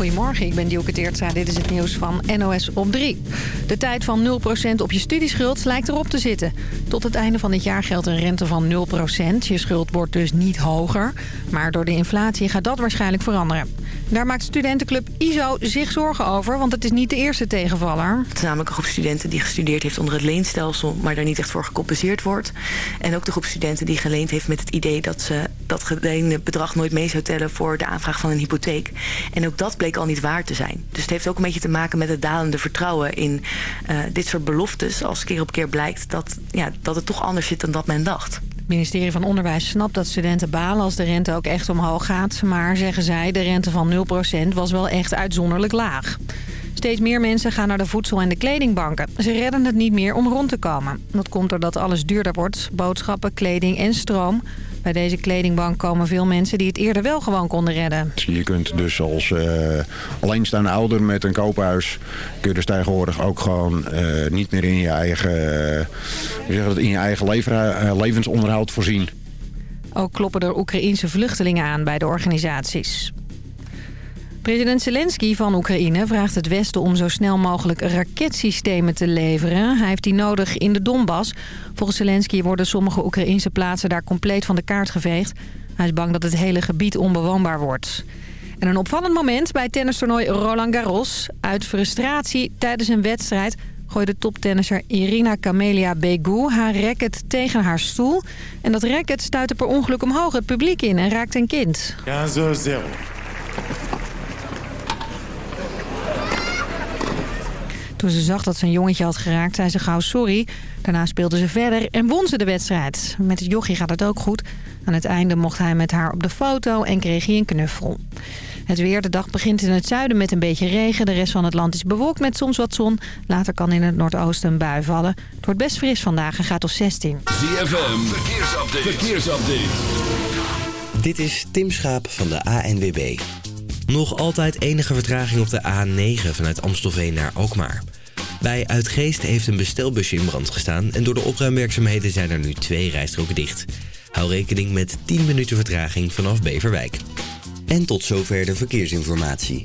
Goedemorgen, ik ben Dielke Teertstra. Dit is het nieuws van NOS op 3. De tijd van 0% op je studieschuld lijkt erop te zitten. Tot het einde van dit jaar geldt een rente van 0%. Je schuld wordt dus niet hoger. Maar door de inflatie gaat dat waarschijnlijk veranderen. Daar maakt studentenclub ISO zich zorgen over, want het is niet de eerste tegenvaller. Het is namelijk een groep studenten die gestudeerd heeft onder het leenstelsel... maar daar niet echt voor gecompenseerd wordt. En ook de groep studenten die geleend heeft met het idee... dat ze dat geleende bedrag nooit mee zou tellen voor de aanvraag van een hypotheek. En ook dat bleek al niet waar te zijn. Dus het heeft ook een beetje te maken met het dalende vertrouwen in uh, dit soort beloftes... als keer op keer blijkt dat, ja, dat het toch anders zit dan dat men dacht. Ministerie van Onderwijs snapt dat studenten balen als de rente ook echt omhoog gaat. Maar, zeggen zij, de rente van 0% was wel echt uitzonderlijk laag. Steeds meer mensen gaan naar de voedsel- en de kledingbanken. Ze redden het niet meer om rond te komen. Dat komt doordat alles duurder wordt. Boodschappen, kleding en stroom. Bij deze kledingbank komen veel mensen die het eerder wel gewoon konden redden. Je kunt dus als uh, alleenstaande ouder met een koophuis... kun je dus tegenwoordig ook gewoon uh, niet meer in je eigen, uh, zeg dat, in je eigen lever, levensonderhoud voorzien. Ook kloppen er Oekraïense vluchtelingen aan bij de organisaties. President Zelensky van Oekraïne vraagt het Westen om zo snel mogelijk raketsystemen te leveren. Hij heeft die nodig in de Donbass. Volgens Zelensky worden sommige Oekraïnse plaatsen daar compleet van de kaart geveegd. Hij is bang dat het hele gebied onbewoonbaar wordt. En een opvallend moment bij tennistoernooi Roland Garros. Uit frustratie tijdens een wedstrijd gooide toptennisser Irina Camelia Begu haar racket tegen haar stoel. En dat racket stuitte per ongeluk omhoog het publiek in en raakte een kind. 15-0. Toen ze zag dat ze een jongetje had geraakt, zei ze gauw sorry. Daarna speelde ze verder en won ze de wedstrijd. Met het jochie gaat het ook goed. Aan het einde mocht hij met haar op de foto en kreeg hij een knuffel. Het weer, de dag begint in het zuiden met een beetje regen. De rest van het land is bewolkt met soms wat zon. Later kan in het noordoosten een bui vallen. Het wordt best fris vandaag en gaat tot 16. ZFM, verkeersupdate. verkeersupdate. Dit is Tim Schaap van de ANWB. Nog altijd enige vertraging op de A9 vanuit Amstelveen naar Alkmaar. Bij Uitgeest heeft een bestelbusje in brand gestaan... en door de opruimwerkzaamheden zijn er nu twee rijstroken dicht. Hou rekening met 10 minuten vertraging vanaf Beverwijk. En tot zover de verkeersinformatie.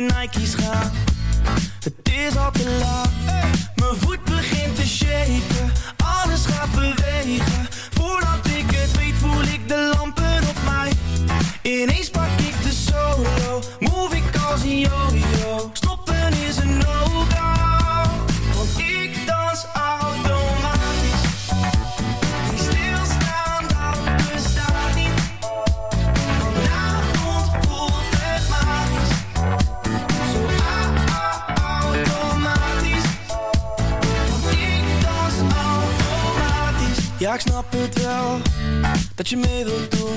mijn Nike's gaan. Het is al te laat, mijn voet begint te shaken. Alles gaat bewegen, Ineens pak ik de solo, move ik als een yo-yo. Stoppen is een no-go, want ik dans automatisch. Die stilstaan, dat bestaat niet. Vanavond voelt het magisch. Zo automatisch. Want ik dans automatisch. Ja, ik snap het wel, dat je mee wilt doen.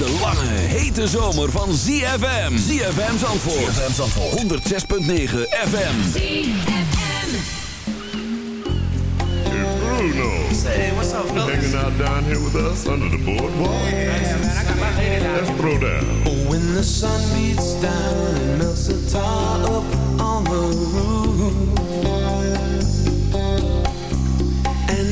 de lange, hete zomer van ZFM. ZFM Zandvoort. ZFM Zandvoort. 106.9 FM. Bruno. Hey, what's up, fellas? Hanging out down here with us under the boardwalk. Let's throw down. When the sun beats down and melts the tar up on the roof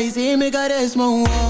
is immigrants, my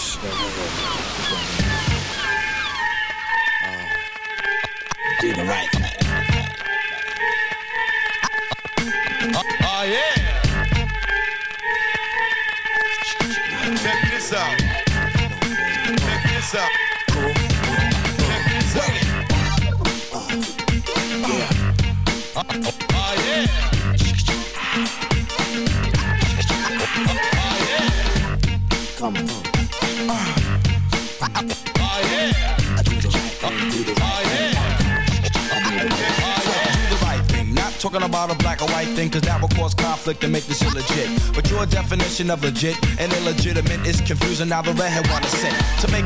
black white thing Cause that will cause conflict and make this illegit But your definition of legit and illegitimate is confusing. Now the redhead wanna sit. To make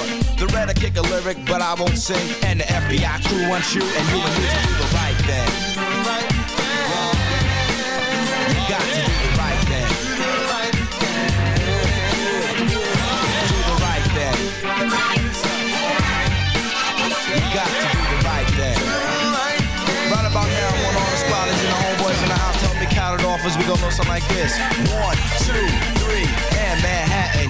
The red I kick a lyric, but I won't sing. And the FBI crew wants you and you and you to do the right thing. You got to do the right thing. Do the right thing. You got to do the right thing. Right about now, want all the squatters and the homeboys in the house to help me count it off as we go something like this. One, two, three,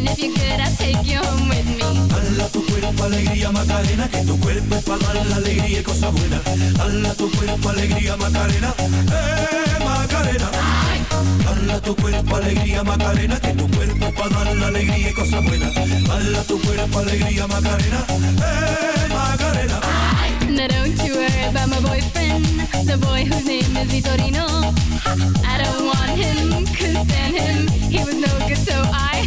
And if you're good, I'll take you home with me. Dala tu cuerpo alegría Macarena, que tu cuerpo es para dar la alegría y cosas buenas. Dala tu cuerpo alegría Macarena, eh Macarena. Dala tu cuerpo alegría Macarena, que tu cuerpo es para dar la alegría y cosas buenas. Dala tu cuerpo alegría Macarena, eh Macarena. Now don't you worry about my boyfriend, the boy whose name is Vitorino. I don't want him, couldn't stand him. He was no good, so I.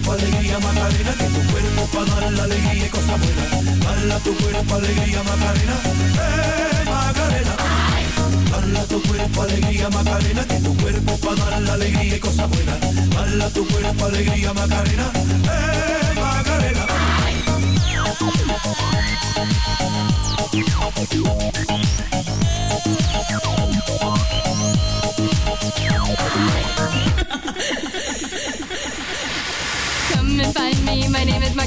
Cuerpo alegría Macarena, que tu cuerpo para dar la alegría y cosas buenas. Dala tu cuerpo alegría Macarena, eh Macarena. Dala tu cuerpo alegría Macarena, que tu cuerpo para dar la alegría y cosas buenas. Dala tu cuerpo alegría Macarena,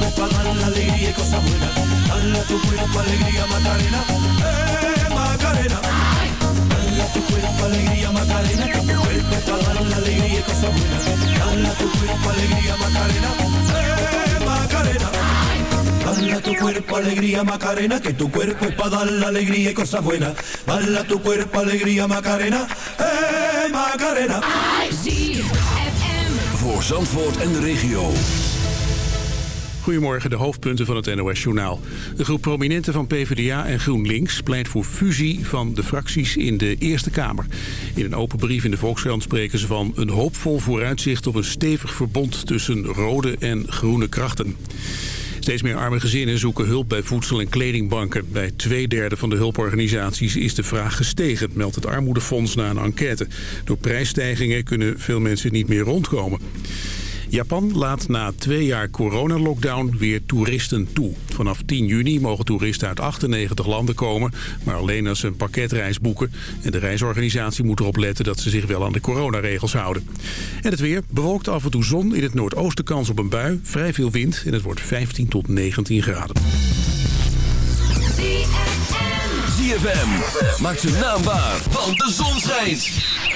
dar la alegría y cosas buenas. Tu cuerpo alegría Macarena, eh Macarena. Dala tu cuerpo alegría Macarena, tu cuerpo para dar la alegría y cosas buenas. Tu cuerpo alegría Macarena, eh Macarena. Dala tu cuerpo alegría Macarena, que tu cuerpo es para dar la alegría y cosas buenas. Dala tu cuerpo alegría Macarena, eh Macarena. Voor Zandvoort en de regio. Goedemorgen, de hoofdpunten van het NOS-journaal. De groep prominenten van PvdA en GroenLinks pleit voor fusie van de fracties in de Eerste Kamer. In een open brief in de Volkskrant spreken ze van een hoopvol vooruitzicht op een stevig verbond tussen rode en groene krachten. Steeds meer arme gezinnen zoeken hulp bij voedsel- en kledingbanken. Bij twee derde van de hulporganisaties is de vraag gestegen, meldt het Armoedefonds na een enquête. Door prijsstijgingen kunnen veel mensen niet meer rondkomen. Japan laat na twee jaar coronalockdown weer toeristen toe. Vanaf 10 juni mogen toeristen uit 98 landen komen, maar alleen als ze een pakketreis boeken. En de reisorganisatie moet erop letten dat ze zich wel aan de coronaregels houden. En het weer, bewolkt af en toe zon, in het noordoosten kans op een bui, vrij veel wind en het wordt 15 tot 19 graden. ZFM maakt zijn naam waar, want de zon schijnt.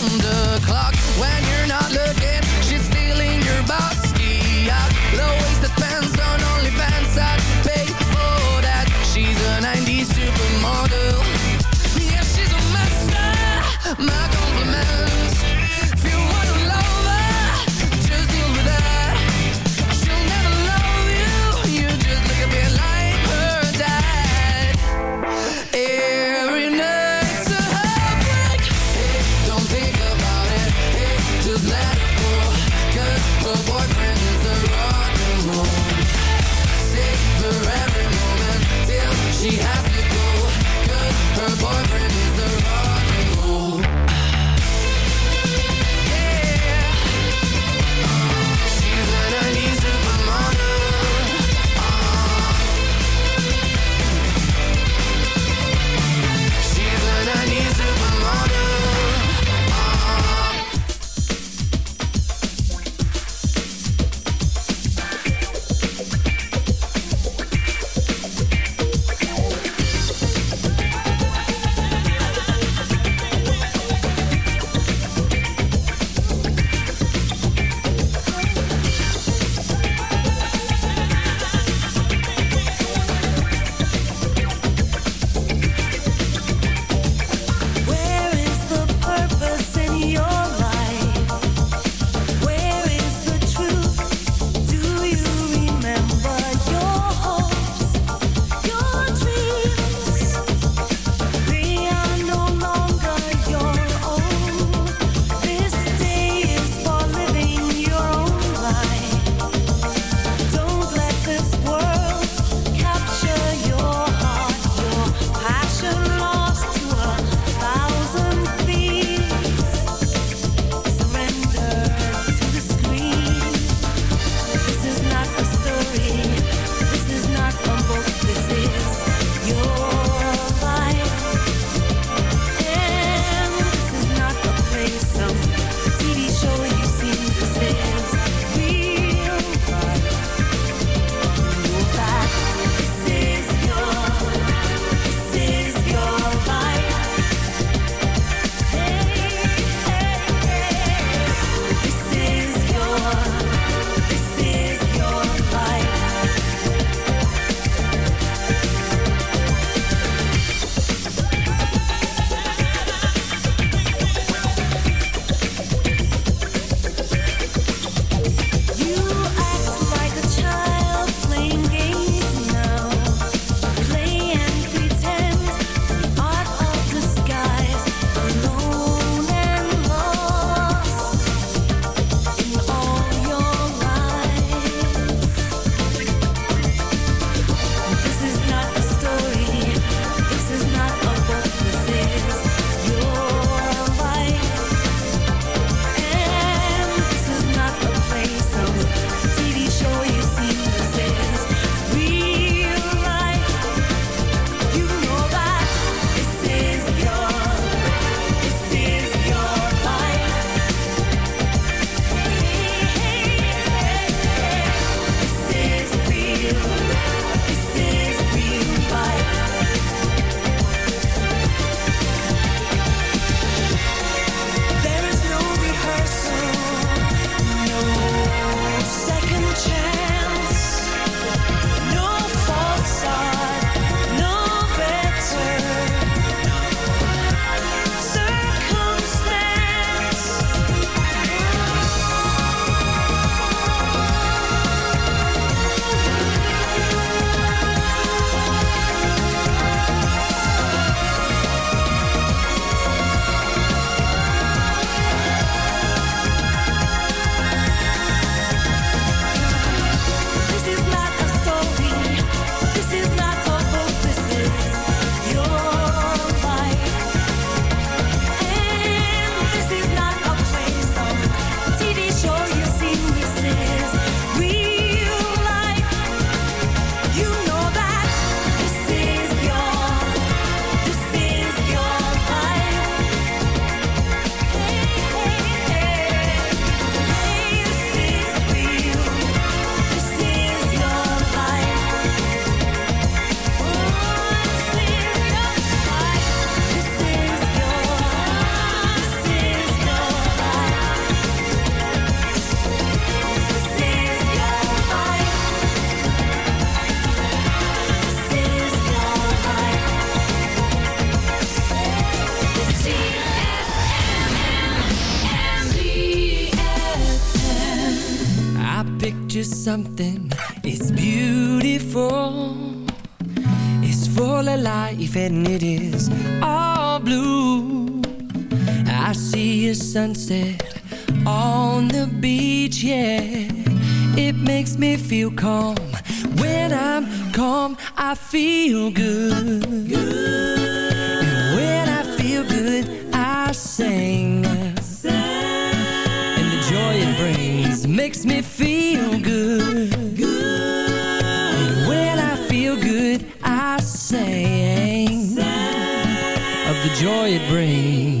something. joy it brings.